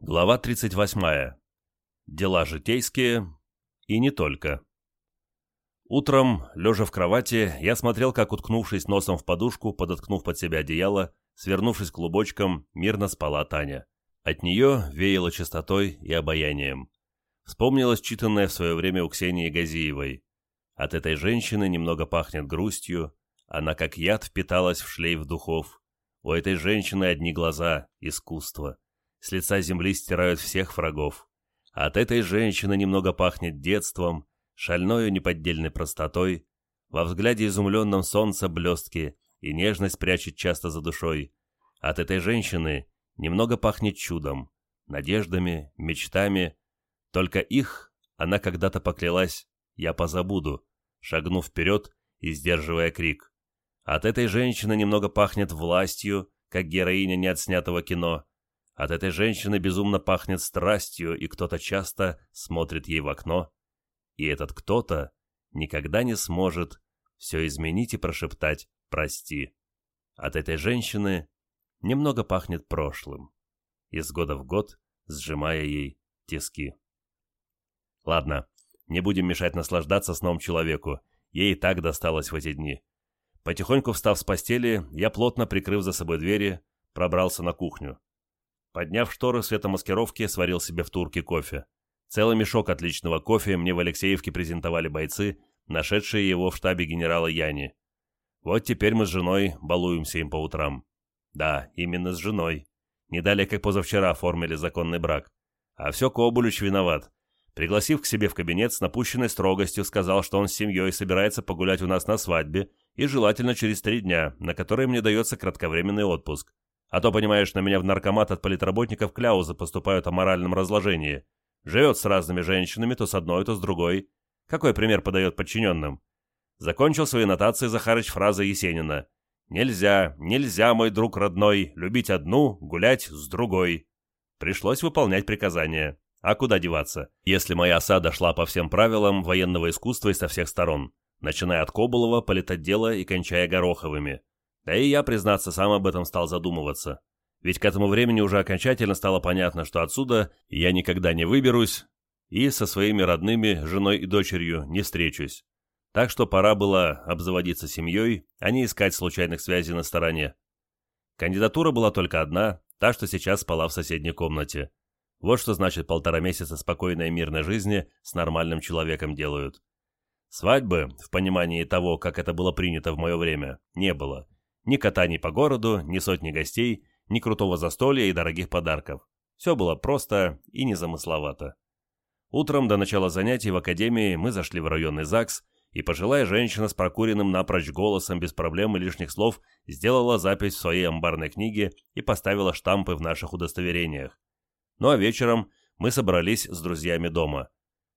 Глава 38. Дела житейские и не только. Утром, лежа в кровати, я смотрел, как, уткнувшись носом в подушку, подоткнув под себя одеяло, свернувшись клубочком, мирно спала Таня. От нее веяло чистотой и обаянием. Вспомнилось читанное в свое время у Ксении Газиевой. От этой женщины немного пахнет грустью, она как яд впиталась в шлейф духов. У этой женщины одни глаза — искусство. С лица земли стирают всех врагов. От этой женщины немного пахнет детством, шальною неподдельной простотой, во взгляде изумленном солнца блестки и нежность прячет часто за душой. От этой женщины немного пахнет чудом, надеждами, мечтами. Только их она когда-то поклялась «я позабуду», шагнув вперед и сдерживая крик. От этой женщины немного пахнет властью, как героиня неотснятого кино. От этой женщины безумно пахнет страстью, и кто-то часто смотрит ей в окно. И этот кто-то никогда не сможет все изменить и прошептать «прости». От этой женщины немного пахнет прошлым, из года в год сжимая ей тиски. Ладно, не будем мешать наслаждаться сном человеку, ей и так досталось в эти дни. Потихоньку встав с постели, я, плотно прикрыв за собой двери, пробрался на кухню. Подняв шторы светомаскировки, сварил себе в турке кофе. Целый мешок отличного кофе мне в Алексеевке презентовали бойцы, нашедшие его в штабе генерала Яни. Вот теперь мы с женой балуемся им по утрам. Да, именно с женой. Не далее, как позавчера оформили законный брак. А все Кобулюч виноват. Пригласив к себе в кабинет с напущенной строгостью, сказал, что он с семьей собирается погулять у нас на свадьбе и желательно через три дня, на которые мне дается кратковременный отпуск. А то, понимаешь, на меня в наркомат от политработников кляузы поступают о моральном разложении. Живет с разными женщинами, то с одной, то с другой. Какой пример подает подчиненным? Закончил свои нотации Захарыч фразой Есенина. «Нельзя, нельзя, мой друг родной, любить одну, гулять с другой». Пришлось выполнять приказания. А куда деваться, если моя осада шла по всем правилам военного искусства и со всех сторон, начиная от Кобулова, политотдела и кончая Гороховыми. Да и я, признаться, сам об этом стал задумываться. Ведь к этому времени уже окончательно стало понятно, что отсюда я никогда не выберусь и со своими родными, женой и дочерью не встречусь. Так что пора было обзаводиться семьей, а не искать случайных связей на стороне. Кандидатура была только одна, та, что сейчас спала в соседней комнате. Вот что значит полтора месяца спокойной и мирной жизни с нормальным человеком делают. Свадьбы, в понимании того, как это было принято в мое время, не было. Ни катаний по городу, ни сотни гостей, ни крутого застолья и дорогих подарков. Все было просто и незамысловато. Утром до начала занятий в академии мы зашли в районный ЗАГС, и пожилая женщина с прокуренным напрочь голосом без проблем и лишних слов сделала запись в своей амбарной книге и поставила штампы в наших удостоверениях. Ну а вечером мы собрались с друзьями дома.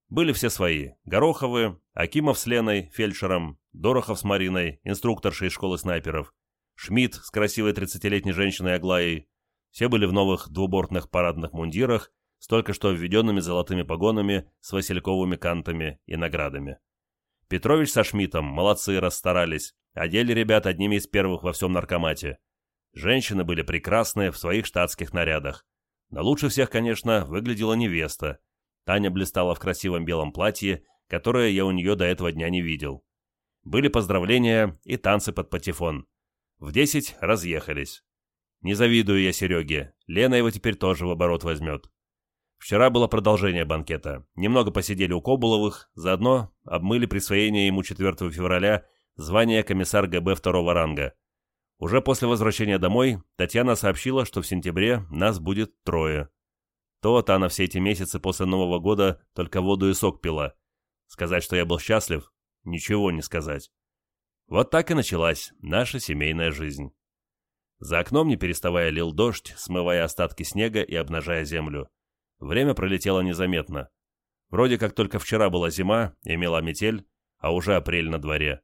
Были все свои – Гороховы, Акимов с Леной, фельдшером, Дорохов с Мариной, инструкторшей школы снайперов, Шмидт с красивой 30-летней женщиной Аглаей. Все были в новых двубортных парадных мундирах, с только что введенными золотыми погонами с васильковыми кантами и наградами. Петрович со Шмидтом молодцы, расстарались, одели ребят одними из первых во всем наркомате. Женщины были прекрасные в своих штатских нарядах. Но лучше всех, конечно, выглядела невеста. Таня блистала в красивом белом платье, которое я у нее до этого дня не видел. Были поздравления и танцы под патефон. В десять разъехались. Не завидую я Сереге, Лена его теперь тоже в оборот возьмет. Вчера было продолжение банкета. Немного посидели у Кобуловых, заодно обмыли присвоение ему 4 февраля звания комиссар ГБ второго ранга. Уже после возвращения домой Татьяна сообщила, что в сентябре нас будет трое. То-то она все эти месяцы после Нового года только воду и сок пила. Сказать, что я был счастлив, ничего не сказать. Вот так и началась наша семейная жизнь. За окном, не переставая, лил дождь, смывая остатки снега и обнажая землю. Время пролетело незаметно. Вроде как только вчера была зима, имела метель, а уже апрель на дворе.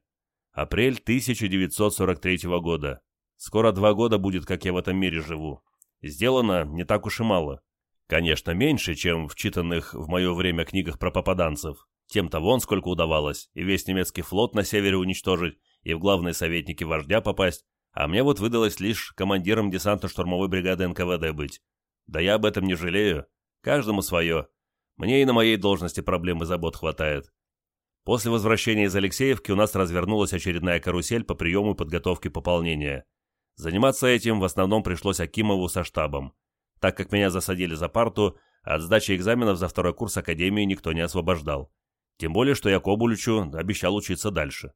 Апрель 1943 года. Скоро два года будет, как я в этом мире живу. Сделано не так уж и мало. Конечно, меньше, чем в читанных в мое время книгах про попаданцев. Тем-то вон сколько удавалось, и весь немецкий флот на севере уничтожить, и в главные советники вождя попасть, а мне вот выдалось лишь командиром десантно-штурмовой бригады НКВД быть. Да я об этом не жалею. Каждому свое. Мне и на моей должности проблем и забот хватает. После возвращения из Алексеевки у нас развернулась очередная карусель по приему и подготовке пополнения. Заниматься этим в основном пришлось Акимову со штабом. Так как меня засадили за парту, от сдачи экзаменов за второй курс Академии никто не освобождал. Тем более, что я Кобулючу обещал учиться дальше.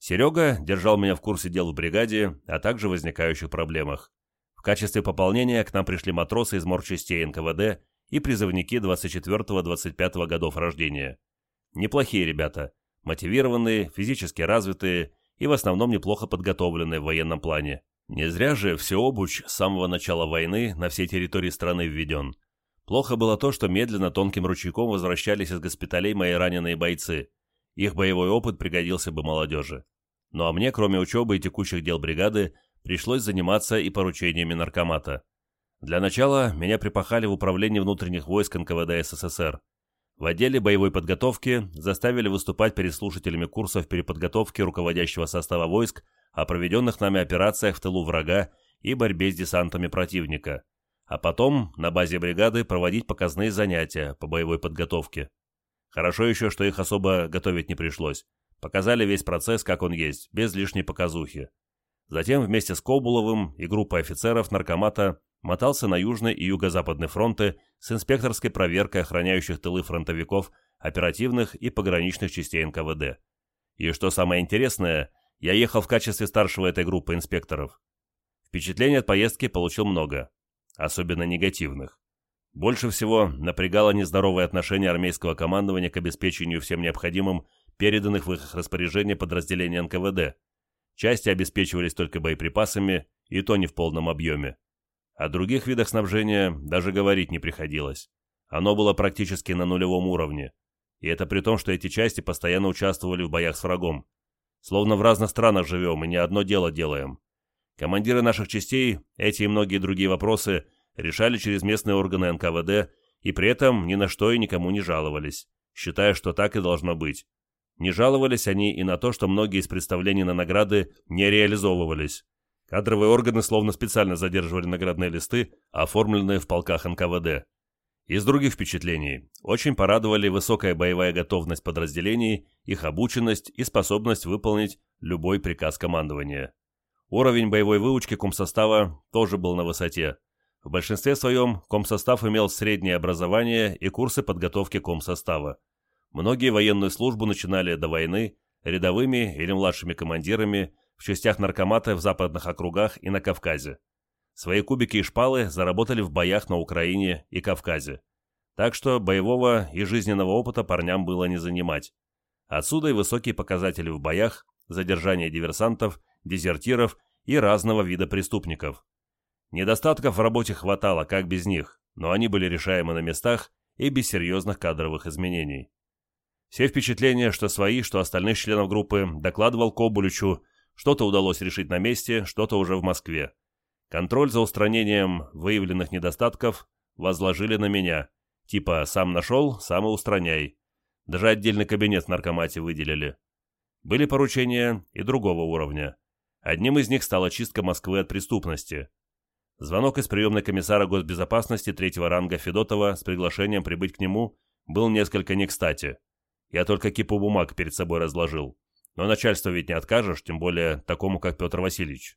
Серега держал меня в курсе дел в бригаде, а также возникающих проблемах. В качестве пополнения к нам пришли матросы из морчастей НКВД и призывники 24-25 годов рождения. Неплохие ребята, мотивированные, физически развитые и в основном неплохо подготовленные в военном плане. Не зря же всеобуч с самого начала войны на всей территории страны введен. Плохо было то, что медленно тонким ручейком возвращались из госпиталей мои раненые бойцы. Их боевой опыт пригодился бы молодежи. Ну а мне, кроме учебы и текущих дел бригады, пришлось заниматься и поручениями наркомата. Для начала меня припахали в управление внутренних войск НКВД СССР. В отделе боевой подготовки заставили выступать перед слушателями курсов переподготовки руководящего состава войск о проведенных нами операциях в тылу врага и борьбе с десантами противника, а потом на базе бригады проводить показные занятия по боевой подготовке. Хорошо еще, что их особо готовить не пришлось. Показали весь процесс, как он есть, без лишней показухи. Затем вместе с Кобуловым и группой офицеров наркомата мотался на южный и юго-западный фронты с инспекторской проверкой охраняющих тылы фронтовиков, оперативных и пограничных частей НКВД. И что самое интересное, я ехал в качестве старшего этой группы инспекторов. Впечатлений от поездки получил много, особенно негативных. Больше всего напрягало нездоровое отношение армейского командования к обеспечению всем необходимым переданных в их распоряжение подразделений НКВД. Части обеспечивались только боеприпасами, и то не в полном объеме. О других видах снабжения даже говорить не приходилось. Оно было практически на нулевом уровне. И это при том, что эти части постоянно участвовали в боях с врагом. Словно в разных странах живем и не одно дело делаем. Командиры наших частей эти и многие другие вопросы решали через местные органы НКВД и при этом ни на что и никому не жаловались, считая, что так и должно быть. Не жаловались они и на то, что многие из представлений на награды не реализовывались, Кадровые органы словно специально задерживали наградные листы, оформленные в полках НКВД. Из других впечатлений очень порадовали высокая боевая готовность подразделений, их обученность и способность выполнить любой приказ командования. Уровень боевой выучки комсостава тоже был на высоте. В большинстве своем комсостав имел среднее образование и курсы подготовки комсостава. Многие военную службу начинали до войны рядовыми или младшими командирами в частях наркомата в западных округах и на Кавказе. Свои кубики и шпалы заработали в боях на Украине и Кавказе. Так что боевого и жизненного опыта парням было не занимать. Отсюда и высокие показатели в боях, задержание диверсантов, дезертиров и разного вида преступников. Недостатков в работе хватало, как без них, но они были решаемы на местах и без серьезных кадровых изменений. Все впечатления, что свои, что остальных членов группы, докладывал Кобулючу, что-то удалось решить на месте, что-то уже в Москве. Контроль за устранением выявленных недостатков возложили на меня. Типа «сам нашел, сам и устраняй». Даже отдельный кабинет в наркомате выделили. Были поручения и другого уровня. Одним из них стала чистка Москвы от преступности. Звонок из приемной комиссара госбезопасности третьего ранга Федотова с приглашением прибыть к нему был несколько не кстати. Я только кипу бумаг перед собой разложил. Но начальство ведь не откажешь, тем более такому, как Петр Васильевич.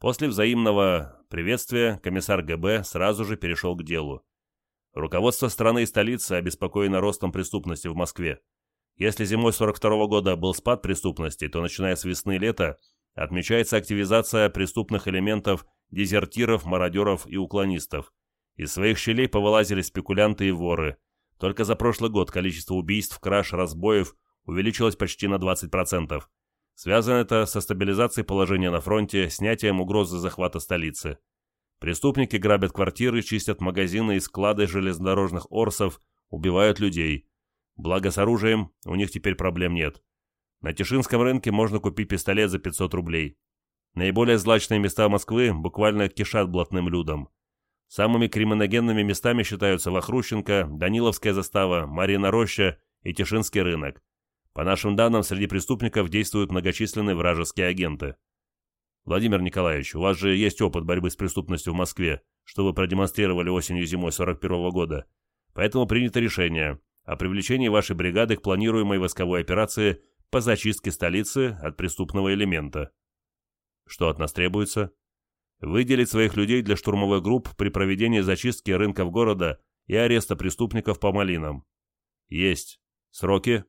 После взаимного приветствия комиссар ГБ сразу же перешел к делу. Руководство страны и столицы обеспокоено ростом преступности в Москве. Если зимой 42 -го года был спад преступности, то начиная с весны и лета отмечается активизация преступных элементов, дезертиров, мародеров и уклонистов. Из своих щелей повылазили спекулянты и воры. Только за прошлый год количество убийств, краж, разбоев увеличилось почти на 20%. Связано это со стабилизацией положения на фронте, снятием угрозы захвата столицы. Преступники грабят квартиры, чистят магазины и склады железнодорожных орсов, убивают людей. Благо с оружием у них теперь проблем нет. На Тишинском рынке можно купить пистолет за 500 рублей. Наиболее злачные места Москвы буквально кишат блатным людом. Самыми криминогенными местами считаются Вахрущенко, Даниловская застава, Марина Роща и Тишинский рынок. По нашим данным, среди преступников действуют многочисленные вражеские агенты. Владимир Николаевич, у вас же есть опыт борьбы с преступностью в Москве. что вы продемонстрировали осенью-зимой 41 года, поэтому принято решение о привлечении вашей бригады к планируемой войсковой операции по зачистке столицы от преступного элемента. Что от нас требуется? Выделить своих людей для штурмовых групп при проведении зачистки рынков города и ареста преступников по малинам. Есть. Сроки?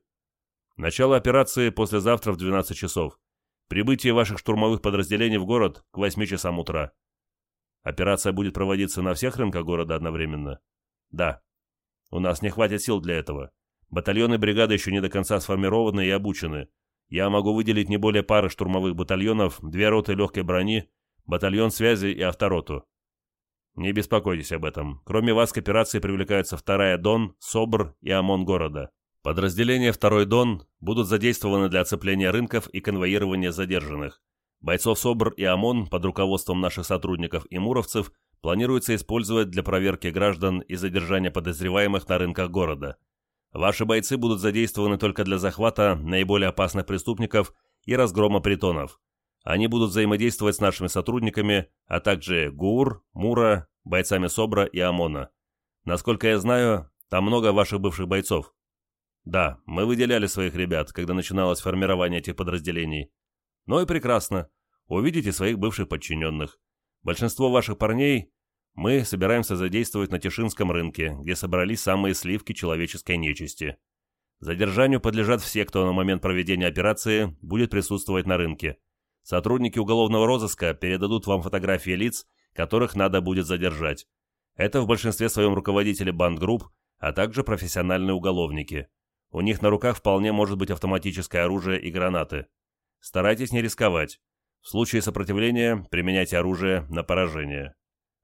Начало операции послезавтра в 12 часов. Прибытие ваших штурмовых подразделений в город к 8 часам утра. Операция будет проводиться на всех рынках города одновременно? Да. У нас не хватит сил для этого. Батальоны бригады еще не до конца сформированы и обучены. Я могу выделить не более пары штурмовых батальонов, две роты легкой брони, батальон связи и автороту. Не беспокойтесь об этом. Кроме вас к операции привлекаются вторая Дон, СОБР и ОМОН города. Подразделения второй Дон будут задействованы для оцепления рынков и конвоирования задержанных. Бойцов СОБР и ОМОН под руководством наших сотрудников и муровцев планируется использовать для проверки граждан и задержания подозреваемых на рынках города. Ваши бойцы будут задействованы только для захвата наиболее опасных преступников и разгрома притонов. Они будут взаимодействовать с нашими сотрудниками, а также ГУР, МУРа, бойцами СОБРа и ОМОНа. Насколько я знаю, там много ваших бывших бойцов. Да, мы выделяли своих ребят, когда начиналось формирование этих подразделений. Ну и прекрасно. Увидите своих бывших подчиненных. Большинство ваших парней мы собираемся задействовать на Тишинском рынке, где собрались самые сливки человеческой нечисти. Задержанию подлежат все, кто на момент проведения операции будет присутствовать на рынке. Сотрудники уголовного розыска передадут вам фотографии лиц, которых надо будет задержать. Это в большинстве своем руководители бандгрупп, а также профессиональные уголовники. У них на руках вполне может быть автоматическое оружие и гранаты. Старайтесь не рисковать. В случае сопротивления применяйте оружие на поражение.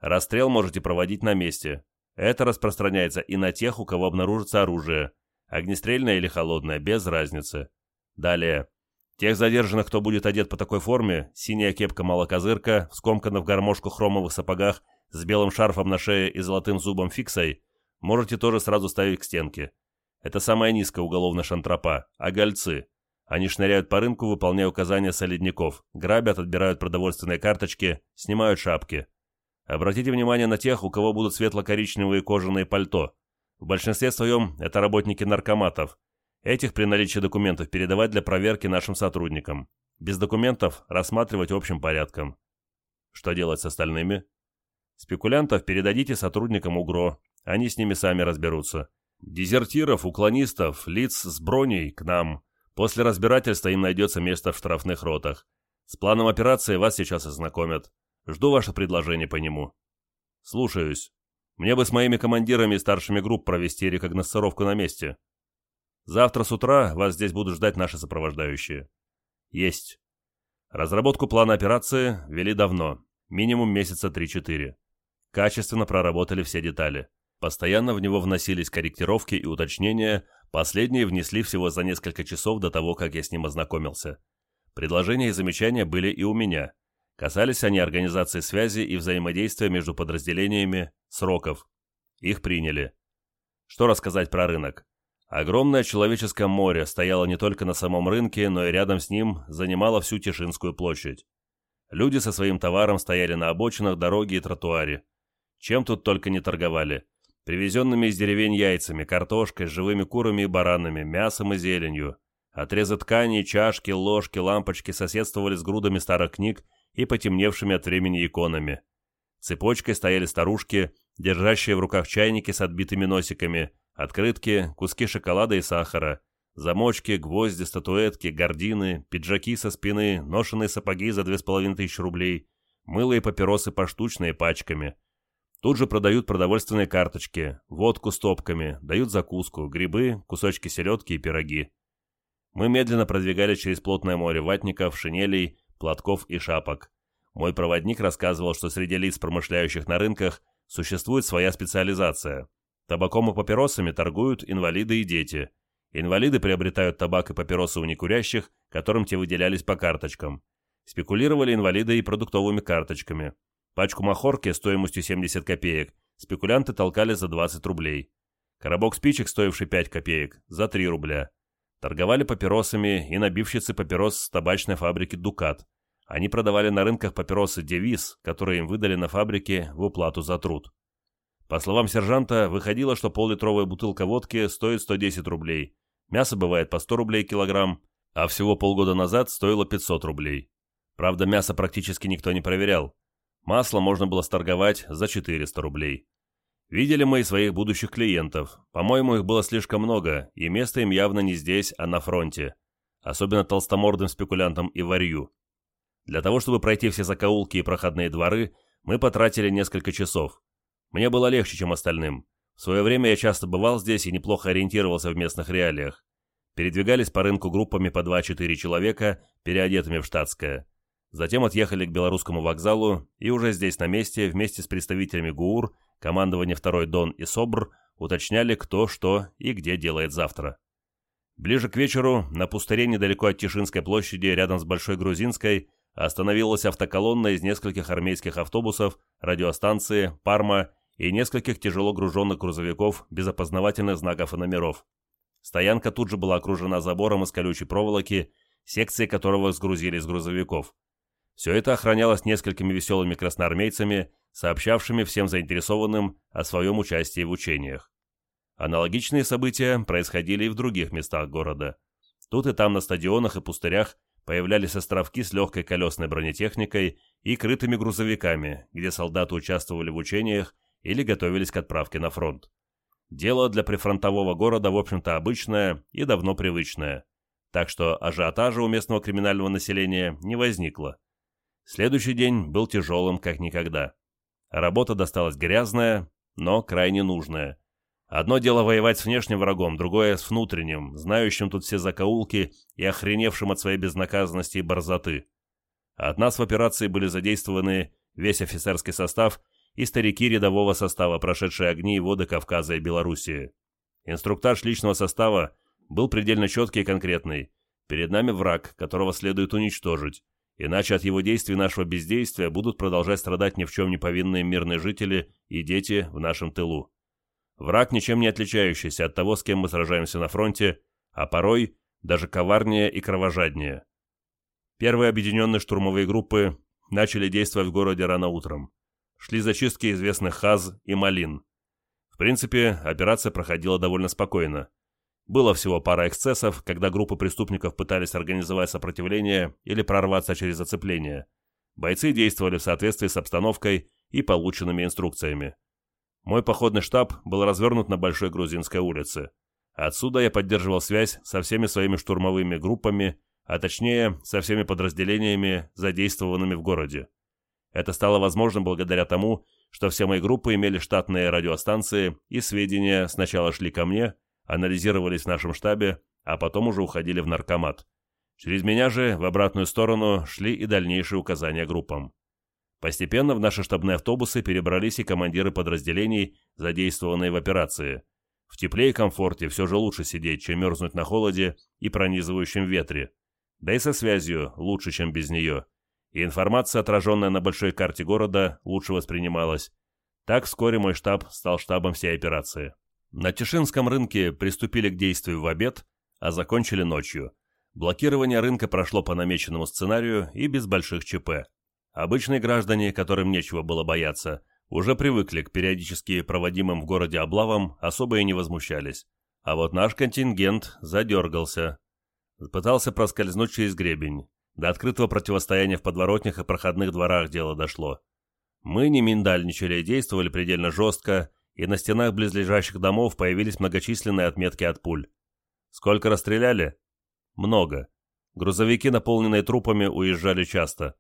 Расстрел можете проводить на месте. Это распространяется и на тех, у кого обнаружится оружие. Огнестрельное или холодное, без разницы. Далее. Тех задержанных, кто будет одет по такой форме, синяя кепка-малокозырка, скомкана в гармошку хромовых сапогах, с белым шарфом на шее и золотым зубом фиксой, можете тоже сразу ставить к стенке. Это самая низкая уголовная шантропа, а гольцы. Они шныряют по рынку, выполняя указания солидников, грабят, отбирают продовольственные карточки, снимают шапки. Обратите внимание на тех, у кого будут светло-коричневые кожаные пальто. В большинстве своем это работники наркоматов, Этих при наличии документов передавать для проверки нашим сотрудникам. Без документов рассматривать общим порядком. Что делать с остальными? Спекулянтов передадите сотрудникам УГРО, они с ними сами разберутся. Дезертиров, уклонистов, лиц с броней к нам. После разбирательства им найдется место в штрафных ротах. С планом операции вас сейчас ознакомят. Жду ваше предложение по нему. Слушаюсь. Мне бы с моими командирами и старшими групп провести рекогносцировку на месте. Завтра с утра вас здесь будут ждать наши сопровождающие. Есть. Разработку плана операции вели давно, минимум месяца 3-4. Качественно проработали все детали. Постоянно в него вносились корректировки и уточнения, последние внесли всего за несколько часов до того, как я с ним ознакомился. Предложения и замечания были и у меня. Касались они организации связи и взаимодействия между подразделениями, сроков. Их приняли. Что рассказать про рынок? Огромное человеческое море стояло не только на самом рынке, но и рядом с ним занимало всю Тишинскую площадь. Люди со своим товаром стояли на обочинах дороги и тротуаре. Чем тут только не торговали. Привезенными из деревень яйцами, картошкой, живыми курами и баранами, мясом и зеленью. Отрезы ткани, чашки, ложки, лампочки соседствовали с грудами старых книг и потемневшими от времени иконами. Цепочкой стояли старушки, держащие в руках чайники с отбитыми носиками – Открытки, куски шоколада и сахара, замочки, гвозди, статуэтки, гардины, пиджаки со спины, ношеные сапоги за две с половиной тысячи рублей, мыло и папиросы поштучные пачками. Тут же продают продовольственные карточки, водку с топками, дают закуску, грибы, кусочки селедки и пироги. Мы медленно продвигались через плотное море ватников, шинелей, платков и шапок. Мой проводник рассказывал, что среди лиц, промышляющих на рынках, существует своя специализация. Табаком и папиросами торгуют инвалиды и дети. Инвалиды приобретают табак и папиросы у некурящих, которым те выделялись по карточкам. Спекулировали инвалиды и продуктовыми карточками. Пачку махорки стоимостью 70 копеек спекулянты толкали за 20 рублей. Коробок спичек, стоивший 5 копеек, за 3 рубля. Торговали папиросами и набивщицы папирос с табачной фабрики «Дукат». Они продавали на рынках папиросы «Девиз», которые им выдали на фабрике в уплату за труд. По словам сержанта, выходило, что пол-литровая бутылка водки стоит 110 рублей, мясо бывает по 100 рублей килограмм, а всего полгода назад стоило 500 рублей. Правда, мясо практически никто не проверял. Масло можно было сторговать за 400 рублей. Видели мы и своих будущих клиентов. По-моему, их было слишком много, и место им явно не здесь, а на фронте. Особенно толстомордым спекулянтам и варью. Для того, чтобы пройти все закоулки и проходные дворы, мы потратили несколько часов. Мне было легче, чем остальным. В свое время я часто бывал здесь и неплохо ориентировался в местных реалиях. Передвигались по рынку группами по 2-4 человека, переодетыми в штатское. Затем отъехали к Белорусскому вокзалу и уже здесь на месте, вместе с представителями ГУР, командования 2 Дон и СОБР, уточняли, кто, что и где делает завтра. Ближе к вечеру на пустыре недалеко от Тишинской площади, рядом с Большой Грузинской, остановилась автоколонна из нескольких армейских автобусов, радиостанции, парма и нескольких тяжело груженных грузовиков без опознавательных знаков и номеров. Стоянка тут же была окружена забором из колючей проволоки, секции которого сгрузили с грузовиков. Все это охранялось несколькими веселыми красноармейцами, сообщавшими всем заинтересованным о своем участии в учениях. Аналогичные события происходили и в других местах города. Тут и там на стадионах и пустырях появлялись островки с легкой колесной бронетехникой и крытыми грузовиками, где солдаты участвовали в учениях или готовились к отправке на фронт. Дело для прифронтового города, в общем-то, обычное и давно привычное, так что ажиотажа у местного криминального населения не возникло. Следующий день был тяжелым, как никогда. Работа досталась грязная, но крайне нужная. Одно дело воевать с внешним врагом, другое с внутренним, знающим тут все закоулки и охреневшим от своей безнаказанности и борзоты. От нас в операции были задействованы весь офицерский состав и старики рядового состава, прошедшие огни и воды Кавказа и Белоруссии. Инструктаж личного состава был предельно четкий и конкретный. Перед нами враг, которого следует уничтожить. Иначе от его действий нашего бездействия будут продолжать страдать ни в чем не повинные мирные жители и дети в нашем тылу. Враг, ничем не отличающийся от того, с кем мы сражаемся на фронте, а порой даже коварнее и кровожаднее. Первые объединенные штурмовые группы начали действовать в городе рано утром. Шли зачистки известных хаз и малин. В принципе, операция проходила довольно спокойно. Было всего пара эксцессов, когда группы преступников пытались организовать сопротивление или прорваться через зацепление. Бойцы действовали в соответствии с обстановкой и полученными инструкциями. Мой походный штаб был развернут на Большой Грузинской улице. Отсюда я поддерживал связь со всеми своими штурмовыми группами, а точнее, со всеми подразделениями, задействованными в городе. Это стало возможным благодаря тому, что все мои группы имели штатные радиостанции, и сведения сначала шли ко мне, анализировались в нашем штабе, а потом уже уходили в наркомат. Через меня же в обратную сторону шли и дальнейшие указания группам. Постепенно в наши штабные автобусы перебрались и командиры подразделений, задействованные в операции. В тепле и комфорте все же лучше сидеть, чем мерзнуть на холоде и пронизывающем ветре. Да и со связью лучше, чем без нее. И информация, отраженная на большой карте города, лучше воспринималась. Так вскоре мой штаб стал штабом всей операции. На Тишинском рынке приступили к действию в обед, а закончили ночью. Блокирование рынка прошло по намеченному сценарию и без больших ЧП. Обычные граждане, которым нечего было бояться, уже привыкли к периодически проводимым в городе облавам, особо и не возмущались. А вот наш контингент задергался. Пытался проскользнуть через гребень. До открытого противостояния в подворотнях и проходных дворах дело дошло. Мы не миндальничали и действовали предельно жестко, и на стенах близлежащих домов появились многочисленные отметки от пуль. Сколько расстреляли? Много. Грузовики, наполненные трупами, уезжали часто.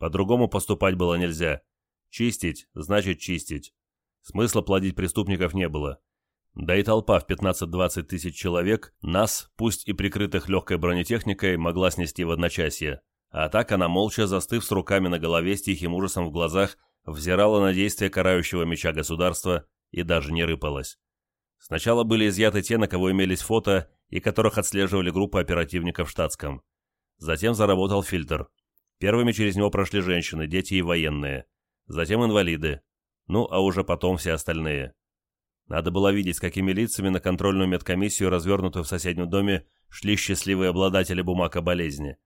По-другому поступать было нельзя. Чистить – значит чистить. Смысла плодить преступников не было. Да и толпа в 15-20 тысяч человек нас, пусть и прикрытых легкой бронетехникой, могла снести в одночасье. А так она, молча застыв с руками на голове, с тихим ужасом в глазах, взирала на действия карающего меча государства и даже не рыпалась. Сначала были изъяты те, на кого имелись фото и которых отслеживали группы оперативников в штатском. Затем заработал фильтр. Первыми через него прошли женщины, дети и военные. Затем инвалиды. Ну, а уже потом все остальные. Надо было видеть, с какими лицами на контрольную медкомиссию, развернутую в соседнем доме, шли счастливые обладатели бумаг о болезни.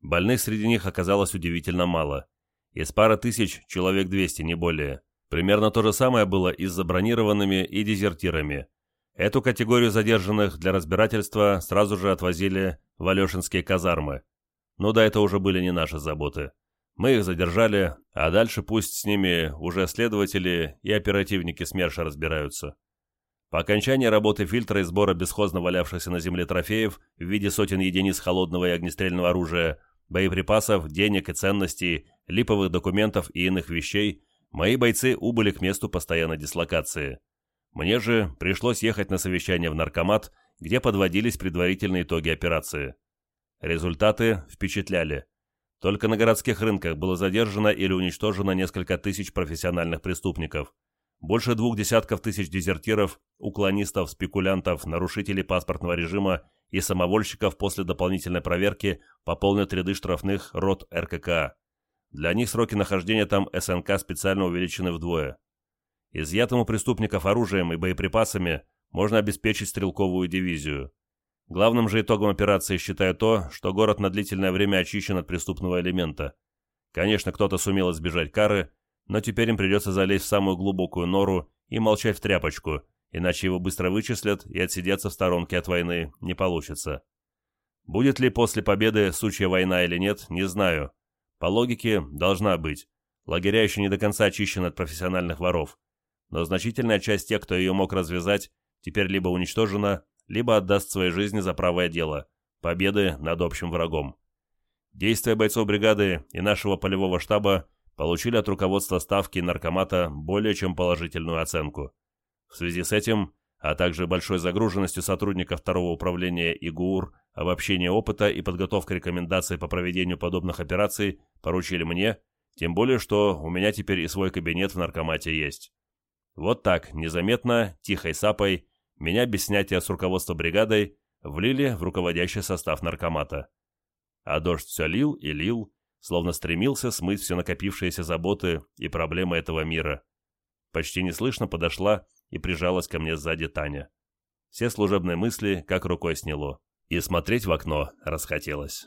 Больных среди них оказалось удивительно мало. Из пары тысяч человек 200, не более. Примерно то же самое было и с забронированными и дезертирами. Эту категорию задержанных для разбирательства сразу же отвозили в Алешинские казармы. Ну да, это уже были не наши заботы. Мы их задержали, а дальше пусть с ними уже следователи и оперативники СМЕРШа разбираются. По окончании работы фильтра и сбора бесхозно валявшихся на земле трофеев в виде сотен единиц холодного и огнестрельного оружия, боеприпасов, денег и ценностей, липовых документов и иных вещей, мои бойцы убыли к месту постоянной дислокации. Мне же пришлось ехать на совещание в наркомат, где подводились предварительные итоги операции. Результаты впечатляли. Только на городских рынках было задержано или уничтожено несколько тысяч профессиональных преступников. Больше двух десятков тысяч дезертиров, уклонистов, спекулянтов, нарушителей паспортного режима и самовольщиков после дополнительной проверки пополнят ряды штрафных рот РКК. Для них сроки нахождения там СНК специально увеличены вдвое. Изъятым у преступников оружием и боеприпасами можно обеспечить стрелковую дивизию. Главным же итогом операции считаю то, что город на длительное время очищен от преступного элемента. Конечно, кто-то сумел избежать кары, но теперь им придется залезть в самую глубокую нору и молчать в тряпочку, иначе его быстро вычислят и отсидеться в сторонке от войны не получится. Будет ли после победы сучья война или нет, не знаю. По логике, должна быть. Лагеря еще не до конца очищены от профессиональных воров. Но значительная часть тех, кто ее мог развязать, теперь либо уничтожена, либо отдаст своей жизни за правое дело – победы над общим врагом. Действия бойцов бригады и нашего полевого штаба получили от руководства Ставки Наркомата более чем положительную оценку. В связи с этим, а также большой загруженностью сотрудников второго управления ИГУР, обобщение опыта и подготовка рекомендаций по проведению подобных операций поручили мне, тем более, что у меня теперь и свой кабинет в наркомате есть. Вот так, незаметно, тихой сапой, меня без снятия с руководства бригадой влили в руководящий состав наркомата. А дождь все лил и лил, словно стремился смыть все накопившиеся заботы и проблемы этого мира. Почти неслышно подошла и прижалась ко мне сзади Таня. Все служебные мысли как рукой сняло, и смотреть в окно расхотелось.